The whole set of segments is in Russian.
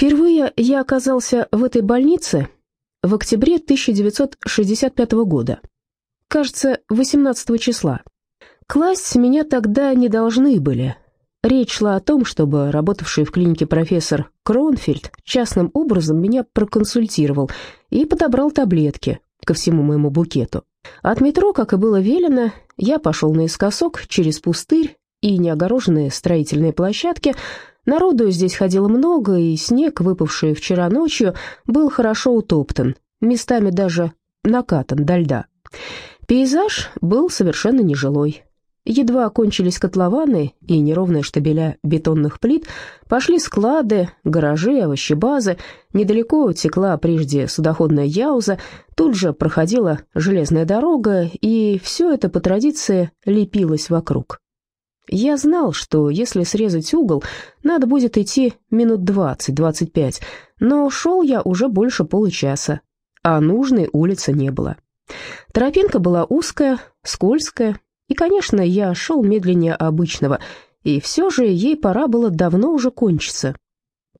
Впервые я оказался в этой больнице в октябре 1965 года. Кажется, 18 числа. Класть меня тогда не должны были. Речь шла о том, чтобы работавший в клинике профессор Кронфельд частным образом меня проконсультировал и подобрал таблетки ко всему моему букету. От метро, как и было велено, я пошел наискосок через пустырь и неогороженные строительные площадки. Народу здесь ходило много, и снег, выпавший вчера ночью, был хорошо утоптан, местами даже накатан до льда. Пейзаж был совершенно нежилой. Едва окончились котлованы и неровные штабеля бетонных плит, пошли склады, гаражи, овощебазы, недалеко текла прежде судоходная яуза, тут же проходила железная дорога, и все это по традиции лепилось вокруг. Я знал, что если срезать угол, надо будет идти минут двадцать-двадцать пять, но шел я уже больше получаса, а нужной улицы не было. Тропинка была узкая, скользкая, и, конечно, я шел медленнее обычного, и все же ей пора было давно уже кончиться.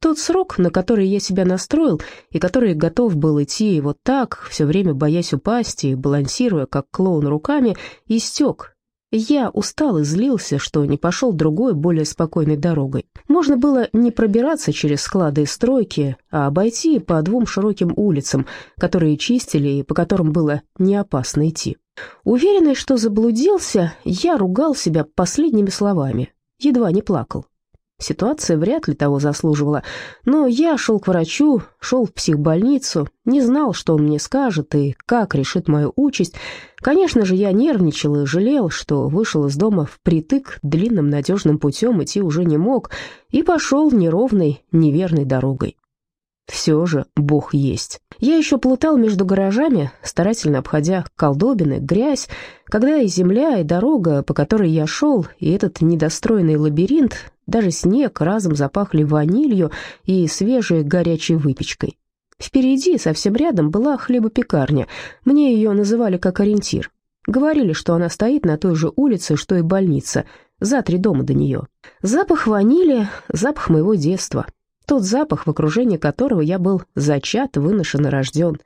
Тот срок, на который я себя настроил, и который готов был идти вот так, все время боясь упасть и балансируя, как клоун руками, истек, я устал и злился, что не пошел другой, более спокойной дорогой. Можно было не пробираться через склады и стройки, а обойти по двум широким улицам, которые чистили и по которым было не опасно идти. Уверенный, что заблудился, я ругал себя последними словами, едва не плакал. Ситуация вряд ли того заслуживала, но я шел к врачу, шел в психбольницу, не знал, что он мне скажет и как решит мою участь. Конечно же, я нервничал и жалел, что вышел из дома впритык длинным надежным путем идти уже не мог и пошел неровной, неверной дорогой. Все же Бог есть. Я еще плутал между гаражами, старательно обходя колдобины, грязь, когда и земля, и дорога, по которой я шел, и этот недостроенный лабиринт, даже снег разом запахли ванилью и свежей горячей выпечкой. Впереди, совсем рядом, была хлебопекарня. Мне ее называли как ориентир. Говорили, что она стоит на той же улице, что и больница, за три дома до нее. Запах ванили, запах моего детства — тот запах, в окружении которого я был зачат, выношен и рожден.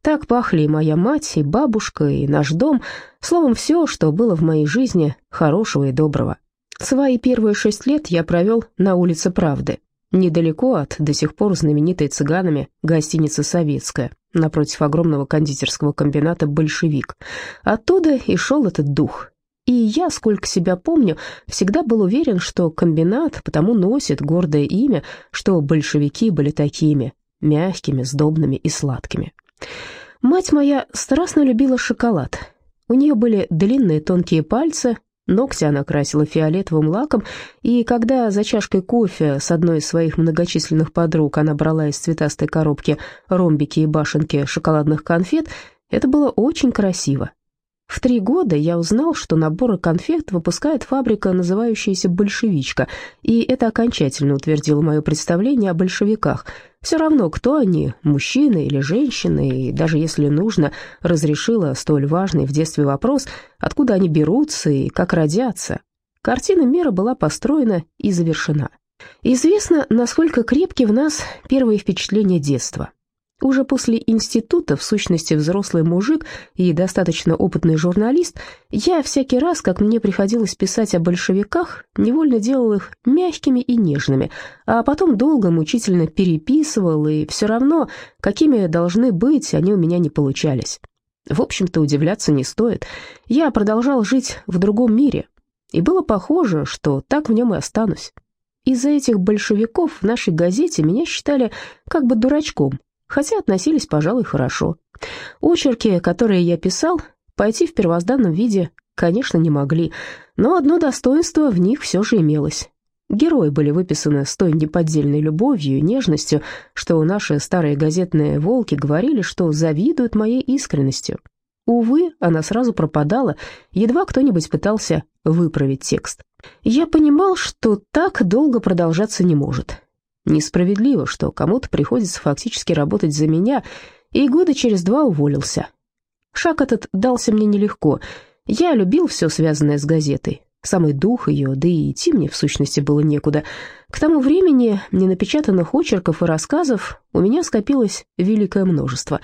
Так пахли и моя мать, и бабушка, и наш дом, словом, все, что было в моей жизни хорошего и доброго. Свои первые шесть лет я провел на улице Правды, недалеко от до сих пор знаменитой цыганами гостиницы «Советская», напротив огромного кондитерского комбината «Большевик». Оттуда и шел этот дух, и я, сколько себя помню, всегда был уверен, что комбинат потому носит гордое имя, что большевики были такими, мягкими, сдобными и сладкими. Мать моя страстно любила шоколад. У нее были длинные тонкие пальцы, ногти она красила фиолетовым лаком, и когда за чашкой кофе с одной из своих многочисленных подруг она брала из цветастой коробки ромбики и башенки шоколадных конфет, это было очень красиво. В три года я узнал, что наборы конфет выпускает фабрика, называющаяся «Большевичка», и это окончательно утвердило мое представление о большевиках. Все равно, кто они, мужчины или женщины, и даже если нужно, разрешила столь важный в детстве вопрос, откуда они берутся и как родятся. Картина мира была построена и завершена. Известно, насколько крепки в нас первые впечатления детства. Уже после института, в сущности взрослый мужик и достаточно опытный журналист, я всякий раз, как мне приходилось писать о большевиках, невольно делал их мягкими и нежными, а потом долго мучительно переписывал, и все равно, какими должны быть, они у меня не получались. В общем-то, удивляться не стоит. Я продолжал жить в другом мире, и было похоже, что так в нем и останусь. Из-за этих большевиков в нашей газете меня считали как бы дурачком, хотя относились, пожалуй, хорошо. Очерки, которые я писал, пойти в первозданном виде, конечно, не могли, но одно достоинство в них все же имелось. Герои были выписаны с той неподдельной любовью и нежностью, что наши старые газетные волки говорили, что завидуют моей искренностью. Увы, она сразу пропадала, едва кто-нибудь пытался выправить текст. Я понимал, что так долго продолжаться не может. Несправедливо, что кому-то приходится фактически работать за меня, и года через два уволился. Шаг этот дался мне нелегко. Я любил все связанное с газетой. самый дух ее, да и идти мне в сущности было некуда. К тому времени ненапечатанных очерков и рассказов у меня скопилось великое множество.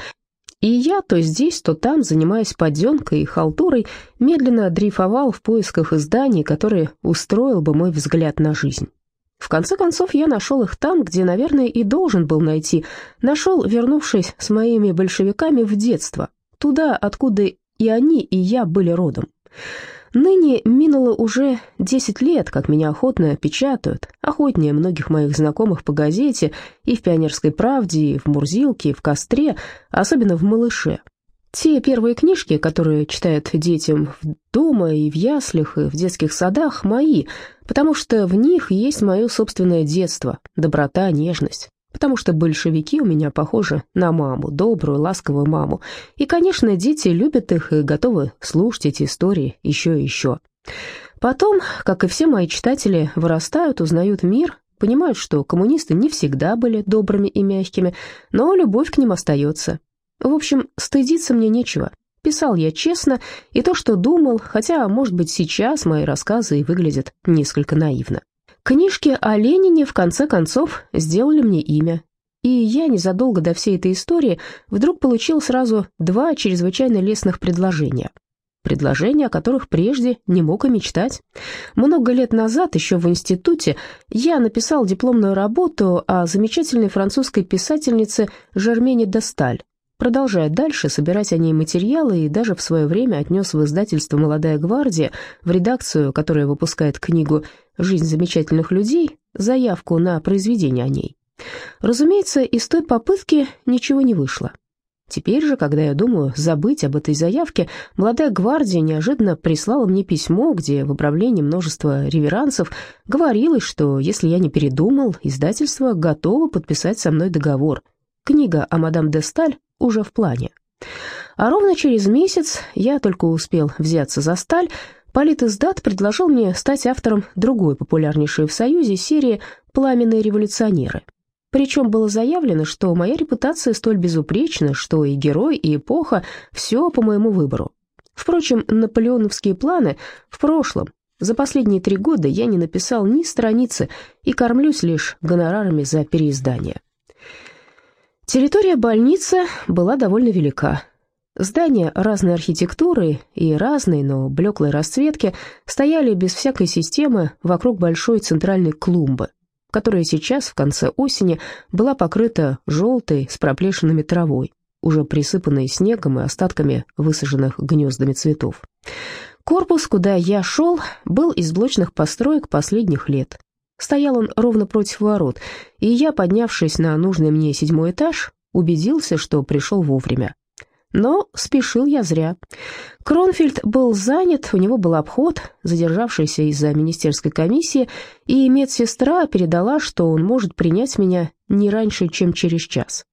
И я то здесь, то там, занимаясь подъемкой и халтурой, медленно дрейфовал в поисках изданий, которые устроил бы мой взгляд на жизнь. В конце концов, я нашел их там, где, наверное, и должен был найти. Нашел, вернувшись с моими большевиками в детство, туда, откуда и они, и я были родом. Ныне минуло уже десять лет, как меня охотно печатают, охотнее многих моих знакомых по газете, и в «Пионерской правде», и в «Мурзилке», и в «Костре», особенно в «Малыше». Те первые книжки, которые читают детям дома и в яслях, и в детских садах, мои, потому что в них есть мое собственное детство, доброта, нежность потому что большевики у меня похожи на маму, добрую, ласковую маму. И, конечно, дети любят их и готовы слушать эти истории еще и еще. Потом, как и все мои читатели, вырастают, узнают мир, понимают, что коммунисты не всегда были добрыми и мягкими, но любовь к ним остается. В общем, стыдиться мне нечего. Писал я честно, и то, что думал, хотя, может быть, сейчас мои рассказы и выглядят несколько наивно. Книжки о Ленине, в конце концов, сделали мне имя. И я незадолго до всей этой истории вдруг получил сразу два чрезвычайно лестных предложения. Предложения, о которых прежде не мог и мечтать. Много лет назад, еще в институте, я написал дипломную работу о замечательной французской писательнице Жермене де Сталь, Продолжая дальше собирать о ней материалы и даже в свое время отнес в издательство «Молодая гвардия», в редакцию, которая выпускает книгу «Жизнь замечательных людей», заявку на произведение о ней. Разумеется, из той попытки ничего не вышло. Теперь же, когда я думаю забыть об этой заявке, «Молодая гвардия» неожиданно прислала мне письмо, где в управлении множества реверансов говорилось, что если я не передумал, издательство готово подписать со мной договор. Книга о мадам де Сталь уже в плане. А ровно через месяц, я только успел взяться за сталь, Политиздат предложил мне стать автором другой популярнейшей в Союзе серии «Пламенные революционеры». Причем было заявлено, что моя репутация столь безупречна, что и герой, и эпоха – все по моему выбору. Впрочем, наполеоновские планы в прошлом. За последние три года я не написал ни страницы и кормлюсь лишь гонорарами за переиздание. Территория больницы была довольно велика. Здания разной архитектуры и разной, но блеклой расцветки стояли без всякой системы вокруг большой центральной клумбы, которая сейчас, в конце осени, была покрыта желтой с проплешинами травой, уже присыпанной снегом и остатками высаженных гнездами цветов. Корпус, куда я шел, был из блочных построек последних лет. Стоял он ровно против ворот, и я, поднявшись на нужный мне седьмой этаж, убедился, что пришел вовремя. Но спешил я зря. Кронфельд был занят, у него был обход, задержавшийся из-за министерской комиссии, и медсестра передала, что он может принять меня не раньше, чем через час.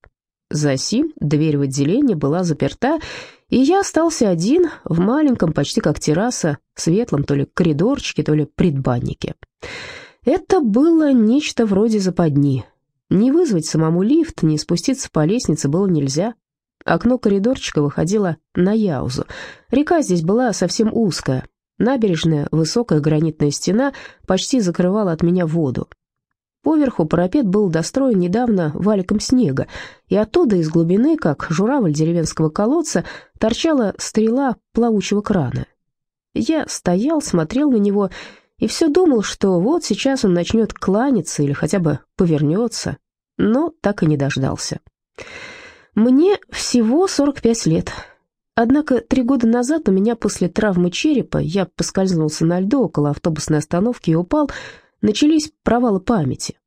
Засим дверь в отделение была заперта, и я остался один в маленьком, почти как терраса, светлом то ли коридорчике, то ли предбаннике. Это было нечто вроде западни. Не вызвать самому лифт, не спуститься по лестнице было нельзя. Окно коридорчика выходило на Яузу. Река здесь была совсем узкая. Набережная, высокая гранитная стена почти закрывала от меня воду. Поверху парапет был достроен недавно валиком снега, и оттуда из глубины, как журавль деревенского колодца, торчала стрела плавучего крана. Я стоял, смотрел на него и все думал, что вот сейчас он начнет кланяться или хотя бы повернется, но так и не дождался. Мне всего 45 лет. Однако три года назад у меня после травмы черепа, я поскользнулся на льду около автобусной остановки и упал, начались провалы памяти.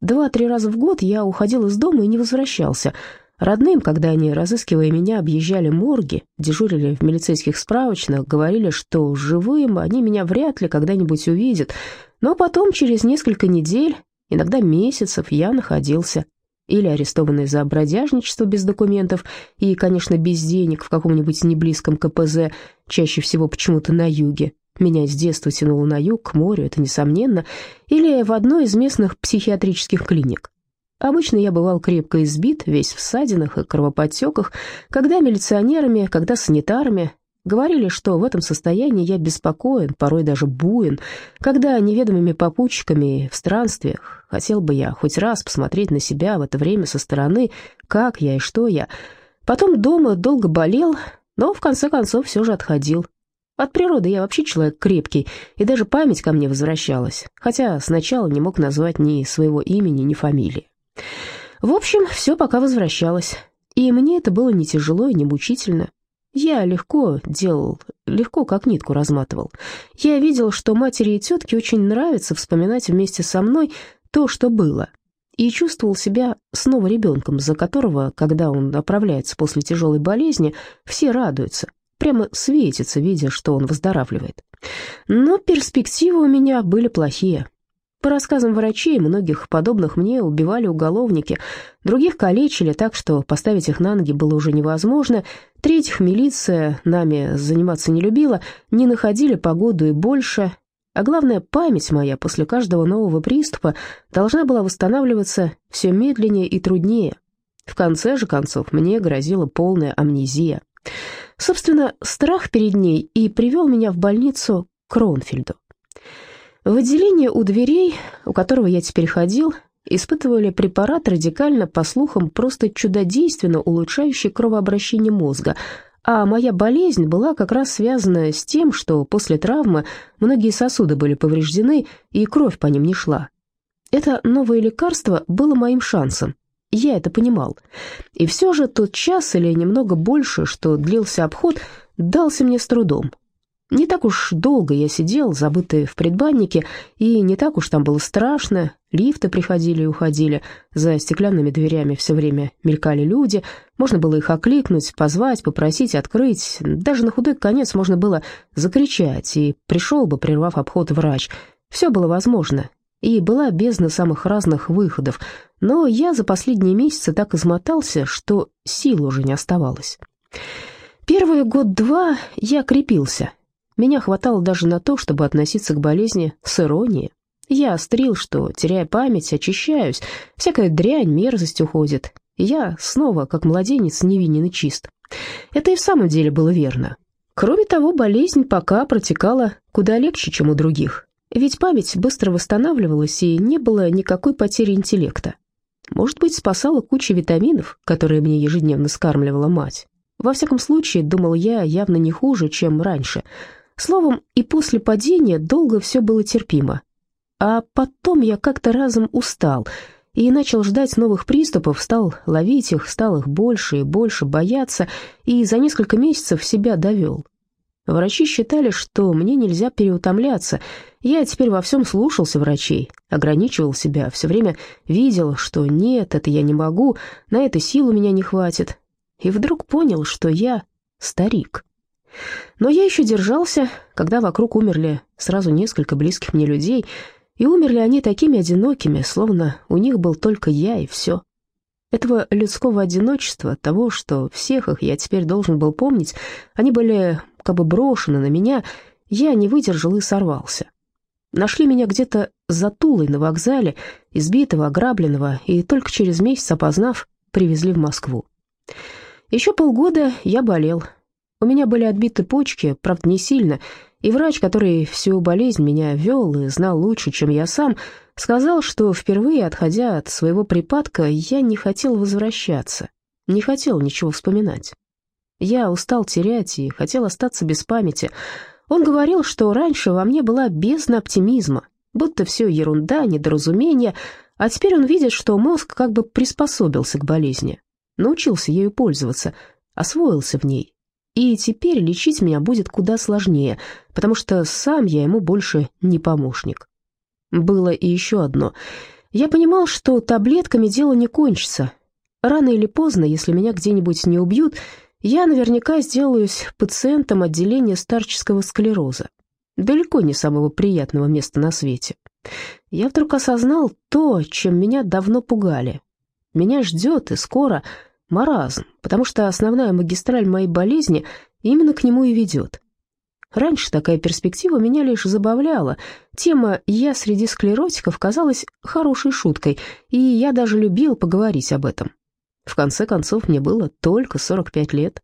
Два-три раза в год я уходил из дома и не возвращался – Родным, когда они, разыскивая меня, объезжали морги, дежурили в милицейских справочных, говорили, что живым они меня вряд ли когда-нибудь увидят, но потом, через несколько недель, иногда месяцев, я находился или арестованный за бродяжничество без документов и, конечно, без денег в каком-нибудь неблизком КПЗ, чаще всего почему-то на юге. Меня с детства тянуло на юг, к морю, это несомненно, или в одной из местных психиатрических клиник. Обычно я бывал крепко избит, весь в ссадинах и кровоподтеках, когда милиционерами, когда санитарами. Говорили, что в этом состоянии я беспокоен, порой даже буин, когда неведомыми попутчиками в странствиях хотел бы я хоть раз посмотреть на себя в это время со стороны, как я и что я. Потом дома долго болел, но в конце концов все же отходил. От природы я вообще человек крепкий, и даже память ко мне возвращалась, хотя сначала не мог назвать ни своего имени, ни фамилии. В общем, все пока возвращалось, и мне это было не тяжело и не мучительно. Я легко делал, легко как нитку разматывал. Я видел, что матери и тетке очень нравится вспоминать вместе со мной то, что было, и чувствовал себя снова ребенком, за которого, когда он оправляется после тяжелой болезни, все радуются, прямо светится, видя, что он выздоравливает. Но перспективы у меня были плохие. По рассказам врачей, многих подобных мне убивали уголовники, других калечили так, что поставить их на ноги было уже невозможно, третьих милиция нами заниматься не любила, не находили погоду и больше, а главное, память моя после каждого нового приступа должна была восстанавливаться все медленнее и труднее. В конце же концов мне грозила полная амнезия. Собственно, страх перед ней и привел меня в больницу к Кронфельду. В отделении у дверей, у которого я теперь ходил, испытывали препарат радикально, по слухам, просто чудодейственно улучшающий кровообращение мозга, а моя болезнь была как раз связана с тем, что после травмы многие сосуды были повреждены и кровь по ним не шла. Это новое лекарство было моим шансом, я это понимал. И все же тот час или немного больше, что длился обход, дался мне с трудом. Не так уж долго я сидел, забытый в предбаннике, и не так уж там было страшно. Лифты приходили и уходили, за стеклянными дверями все время мелькали люди, можно было их окликнуть, позвать, попросить открыть, даже на худой конец можно было закричать, и пришел бы, прервав обход, врач. Все было возможно, и была бездна самых разных выходов, но я за последние месяцы так измотался, что сил уже не оставалось. Первый год-два я крепился, меня хватало даже на то, чтобы относиться к болезни с иронией. Я острил, что, теряя память, очищаюсь, всякая дрянь, мерзость уходит, я снова, как младенец, невинен и чист. Это и в самом деле было верно. Кроме того, болезнь пока протекала куда легче, чем у других, ведь память быстро восстанавливалась, и не было никакой потери интеллекта. Может быть, спасала куча витаминов, которые мне ежедневно скармливала мать. Во всяком случае, думал я, явно не хуже, чем раньше — Словом, и после падения долго все было терпимо. А потом я как-то разом устал и начал ждать новых приступов, стал ловить их, стал их больше и больше бояться, и за несколько месяцев себя довел. Врачи считали, что мне нельзя переутомляться. Я теперь во всем слушался врачей, ограничивал себя, все время видел, что нет, это я не могу, на это сил у меня не хватит. И вдруг понял, что я старик. Но я еще держался, когда вокруг умерли сразу несколько близких мне людей, и умерли они такими одинокими, словно у них был только я и все. Этого людского одиночества, того, что всех их я теперь должен был помнить, они были как бы брошены на меня, я не выдержал и сорвался. Нашли меня где-то за Тулой на вокзале, избитого, ограбленного, и только через месяц, опознав, привезли в Москву. Еще полгода я болел, у меня были отбиты почки, правда, не сильно, и врач, который всю болезнь меня вел и знал лучше, чем я сам, сказал, что впервые, отходя от своего припадка, я не хотел возвращаться, не хотел ничего вспоминать. Я устал терять и хотел остаться без памяти. Он говорил, что раньше во мне была бездна оптимизма, будто все ерунда, недоразумение, а теперь он видит, что мозг как бы приспособился к болезни, научился ею пользоваться, освоился в ней, и теперь лечить меня будет куда сложнее, потому что сам я ему больше не помощник. Было и еще одно. Я понимал, что таблетками дело не кончится. Рано или поздно, если меня где-нибудь не убьют, я наверняка сделаюсь пациентом отделения старческого склероза. Далеко не самого приятного места на свете. Я вдруг осознал то, чем меня давно пугали. Меня ждет и скоро маразм, потому что основная магистраль моей болезни именно к нему и ведет. Раньше такая перспектива меня лишь забавляла. Тема «я среди склеротиков» казалась хорошей шуткой, и я даже любил поговорить об этом. В конце концов, мне было только 45 лет.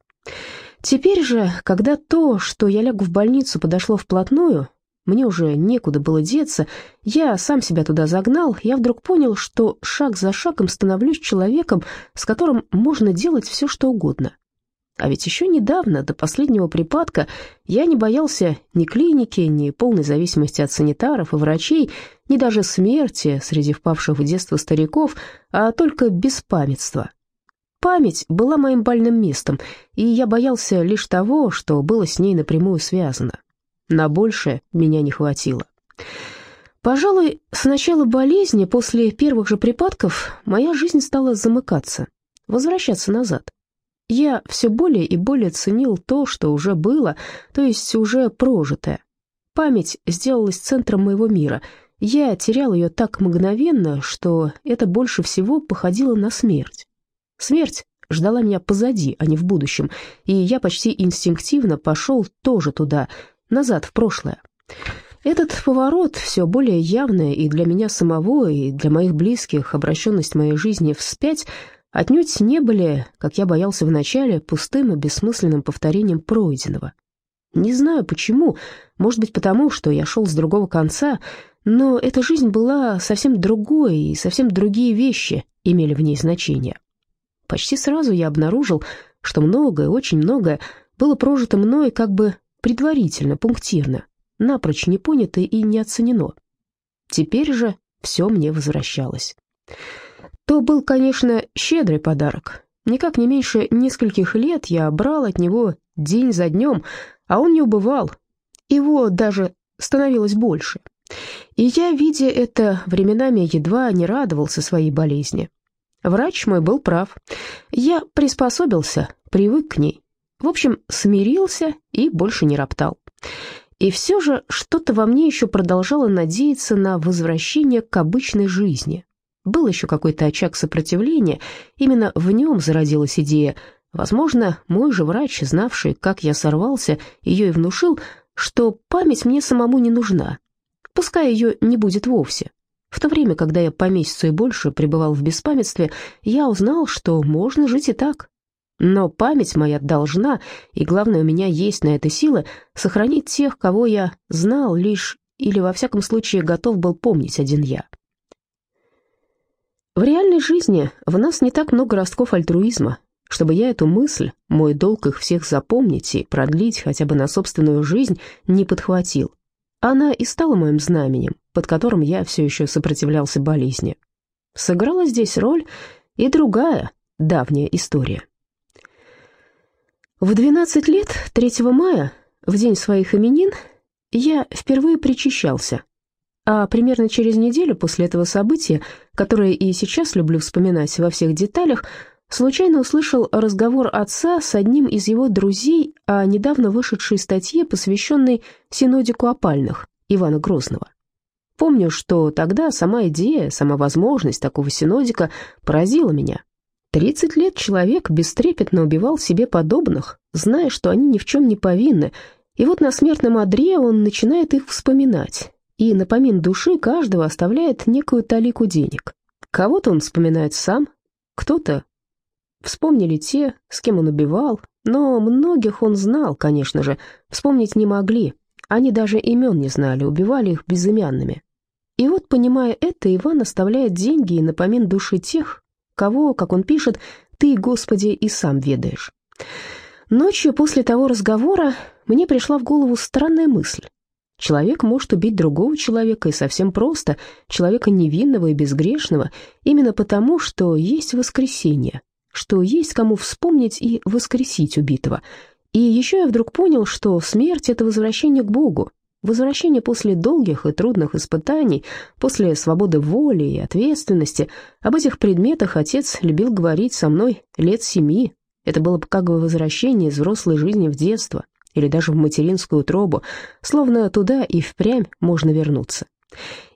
Теперь же, когда то, что я лягу в больницу, подошло вплотную, мне уже некуда было деться, я сам себя туда загнал, я вдруг понял, что шаг за шагом становлюсь человеком, с которым можно делать все, что угодно. А ведь еще недавно, до последнего припадка, я не боялся ни клиники, ни полной зависимости от санитаров и врачей, ни даже смерти среди впавших в детство стариков, а только беспамятства. Память была моим больным местом, и я боялся лишь того, что было с ней напрямую связано. На большее меня не хватило. Пожалуй, с начала болезни, после первых же припадков, моя жизнь стала замыкаться, возвращаться назад. Я все более и более ценил то, что уже было, то есть уже прожитое. Память сделалась центром моего мира. Я терял ее так мгновенно, что это больше всего походило на смерть. Смерть ждала меня позади, а не в будущем, и я почти инстинктивно пошел тоже туда, назад, в прошлое. Этот поворот, все более явная и для меня самого, и для моих близких, обращенность моей жизни вспять, отнюдь не были, как я боялся вначале, пустым и бессмысленным повторением пройденного. Не знаю почему, может быть потому, что я шел с другого конца, но эта жизнь была совсем другой, и совсем другие вещи имели в ней значение. Почти сразу я обнаружил, что многое, очень многое было прожито мной как бы предварительно, пунктирно, напрочь не понято и не оценено. Теперь же все мне возвращалось. То был, конечно, щедрый подарок. Никак не меньше нескольких лет я брал от него день за днем, а он не убывал. Его даже становилось больше. И я, видя это, временами едва не радовался своей болезни. Врач мой был прав. Я приспособился, привык к ней. В общем, смирился и больше не роптал. И все же что-то во мне еще продолжало надеяться на возвращение к обычной жизни. Был еще какой-то очаг сопротивления, именно в нем зародилась идея. Возможно, мой же врач, знавший, как я сорвался, ее и внушил, что память мне самому не нужна. Пускай ее не будет вовсе. В то время, когда я по месяцу и больше пребывал в беспамятстве, я узнал, что можно жить и так. Но память моя должна, и главное, у меня есть на это силы, сохранить тех, кого я знал лишь, или во всяком случае готов был помнить один я. В реальной жизни в нас не так много ростков альтруизма, чтобы я эту мысль, мой долг их всех запомнить и продлить хотя бы на собственную жизнь, не подхватил. Она и стала моим знаменем, под которым я все еще сопротивлялся болезни. Сыграла здесь роль и другая давняя история. В 12 лет, 3 мая, в день своих именин, я впервые причащался, а примерно через неделю после этого события, которое и сейчас люблю вспоминать во всех деталях, случайно услышал разговор отца с одним из его друзей о недавно вышедшей статье, посвященной синодику опальных Ивана Грозного. Помню, что тогда сама идея, сама возможность такого синодика поразила меня. Тридцать лет человек бестрепетно убивал себе подобных, зная, что они ни в чем не повинны, и вот на смертном одре он начинает их вспоминать, и на помин души каждого оставляет некую талику денег. Кого-то он вспоминает сам, кто-то Вспомнили те, с кем он убивал, но многих он знал, конечно же, вспомнить не могли. Они даже имен не знали, убивали их безымянными. И вот, понимая это, Иван оставляет деньги и напомин души тех, кого, как он пишет, «ты, Господи, и сам ведаешь». Ночью после того разговора мне пришла в голову странная мысль. Человек может убить другого человека и совсем просто, человека невинного и безгрешного, именно потому, что есть воскресенье, что есть кому вспомнить и воскресить убитого. И еще я вдруг понял, что смерть — это возвращение к Богу, возвращение после долгих и трудных испытаний, после свободы воли и ответственности. Об этих предметах отец любил говорить со мной лет семи. Это было бы как бы возвращение из взрослой жизни в детство или даже в материнскую утробу, словно туда и впрямь можно вернуться.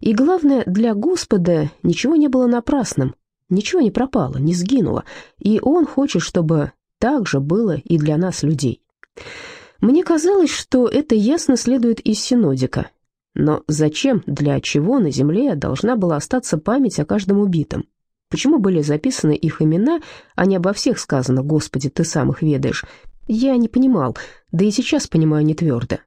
И главное, для Господа ничего не было напрасным, Ничего не пропало, не сгинуло, и он хочет, чтобы так же было и для нас, людей. Мне казалось, что это ясно следует из синодика. Но зачем, для чего на земле должна была остаться память о каждом убитом? Почему были записаны их имена, а не обо всех сказано «Господи, ты сам их ведаешь»? Я не понимал, да и сейчас понимаю не твердо.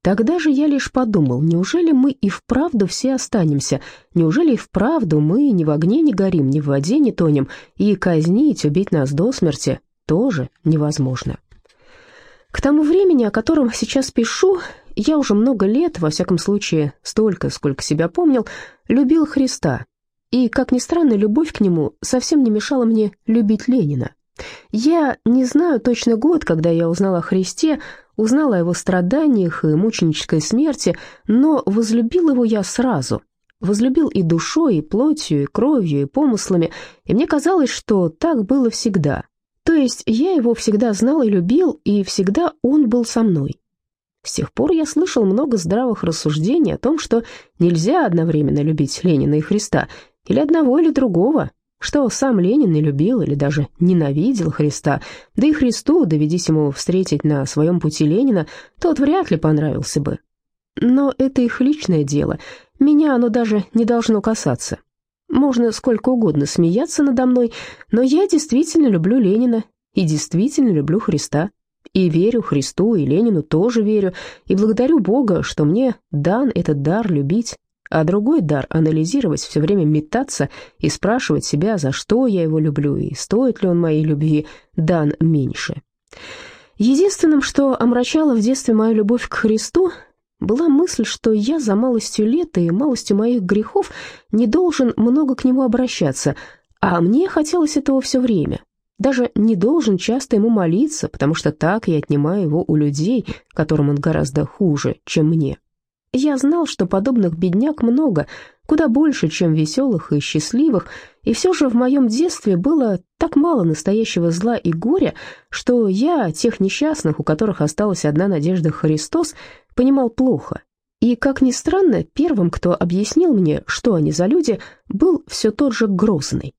Тогда же я лишь подумал, неужели мы и вправду все останемся? Неужели и вправду мы ни в огне не горим, ни в воде не тонем, и казнить, убить нас до смерти тоже невозможно? К тому времени, о котором сейчас пишу, я уже много лет, во всяком случае, столько, сколько себя помнил, любил Христа. И, как ни странно, любовь к нему совсем не мешала мне любить Ленина. Я не знаю точно год, когда я узнал о Христе, узнал о его страданиях и мученической смерти, но возлюбил его я сразу. Возлюбил и душой, и плотью, и кровью, и помыслами, и мне казалось, что так было всегда. То есть я его всегда знал и любил, и всегда он был со мной. С тех пор я слышал много здравых рассуждений о том, что нельзя одновременно любить Ленина и Христа, или одного, или другого, что сам Ленин не любил или даже ненавидел Христа, да и Христу, доведись ему встретить на своем пути Ленина, тот вряд ли понравился бы. Но это их личное дело, меня оно даже не должно касаться. Можно сколько угодно смеяться надо мной, но я действительно люблю Ленина и действительно люблю Христа. И верю Христу, и Ленину тоже верю, и благодарю Бога, что мне дан этот дар любить а другой дар — анализировать, все время метаться и спрашивать себя, за что я его люблю и стоит ли он моей любви, дан меньше. Единственным, что омрачало в детстве мою любовь к Христу, была мысль, что я за малостью лет и малостью моих грехов не должен много к нему обращаться, а мне хотелось этого все время. Даже не должен часто ему молиться, потому что так я отнимаю его у людей, которым он гораздо хуже, чем мне. Я знал, что подобных бедняк много, куда больше, чем веселых и счастливых, и все же в моем детстве было так мало настоящего зла и горя, что я, тех несчастных, у которых осталась одна надежда Христос, понимал плохо. И, как ни странно, первым, кто объяснил мне, что они за люди, был все тот же Грозный.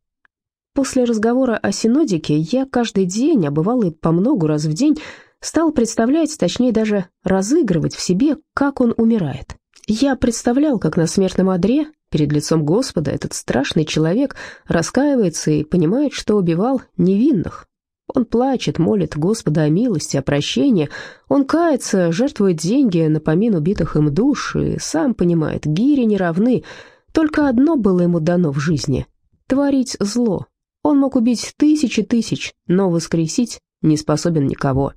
После разговора о синодике я каждый день, а бывало и по много раз в день, стал представлять, точнее даже разыгрывать в себе, как он умирает. Я представлял, как на смертном одре, перед лицом Господа, этот страшный человек раскаивается и понимает, что убивал невинных. Он плачет, молит Господа о милости, о прощении. Он кается, жертвует деньги на помин убитых им душ и сам понимает, гири не равны. Только одно было ему дано в жизни — творить зло. Он мог убить тысячи тысяч, но воскресить не способен никого.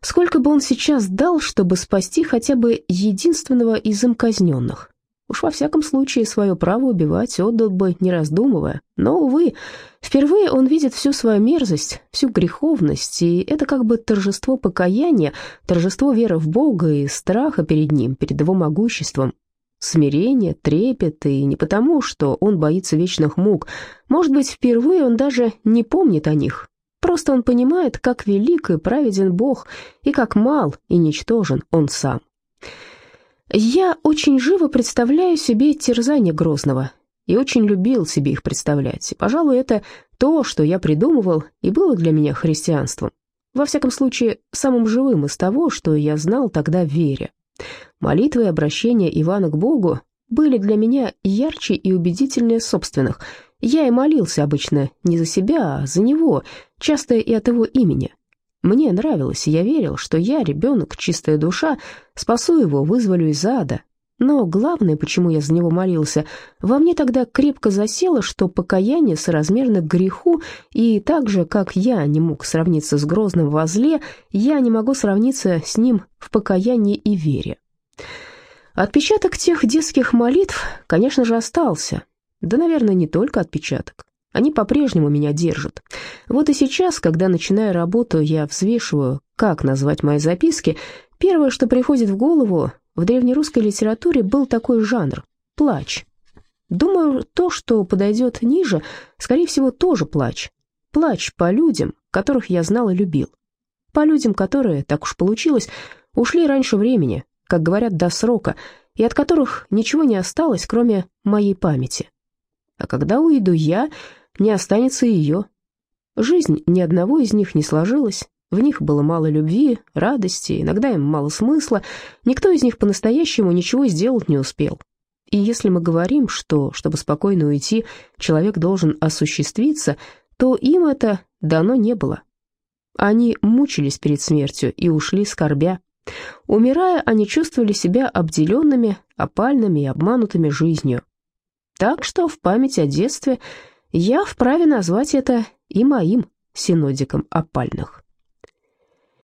Сколько бы он сейчас дал, чтобы спасти хотя бы единственного из им казненных? Уж во всяком случае свое право убивать отдал бы, не раздумывая. Но, увы, впервые он видит всю свою мерзость, всю греховность, и это как бы торжество покаяния, торжество веры в Бога и страха перед Ним, перед Его могуществом. Смирение, трепет, и не потому, что он боится вечных мук. Может быть, впервые он даже не помнит о них, Просто он понимает, как велик и праведен Бог, и как мал и ничтожен он сам. Я очень живо представляю себе терзание Грозного, и очень любил себе их представлять. И, пожалуй, это то, что я придумывал, и было для меня христианством. Во всяком случае, самым живым из того, что я знал тогда в вере. Молитвы и обращения Ивана к Богу были для меня ярче и убедительнее собственных, я и молился обычно не за себя, а за него, часто и от его имени. Мне нравилось, и я верил, что я, ребенок, чистая душа, спасу его, вызволю из ада. Но главное, почему я за него молился, во мне тогда крепко засело, что покаяние соразмерно греху, и так же, как я не мог сравниться с Грозным во зле, я не могу сравниться с ним в покаянии и вере. Отпечаток тех детских молитв, конечно же, остался, да, наверное, не только отпечаток. Они по-прежнему меня держат. Вот и сейчас, когда начинаю работу, я взвешиваю, как назвать мои записки. Первое, что приходит в голову, в древнерусской литературе был такой жанр – плач. Думаю, то, что подойдет ниже, скорее всего, тоже плач. Плач по людям, которых я знал и любил. По людям, которые, так уж получилось, ушли раньше времени, как говорят, до срока, и от которых ничего не осталось, кроме моей памяти. А когда уйду я, не останется ее. Жизнь ни одного из них не сложилась, в них было мало любви, радости, иногда им мало смысла, никто из них по-настоящему ничего сделать не успел. И если мы говорим, что, чтобы спокойно уйти, человек должен осуществиться, то им это дано не было. Они мучились перед смертью и ушли скорбя. Умирая, они чувствовали себя обделенными, опальными и обманутыми жизнью. Так что в память о детстве я вправе назвать это и моим синодиком опальных.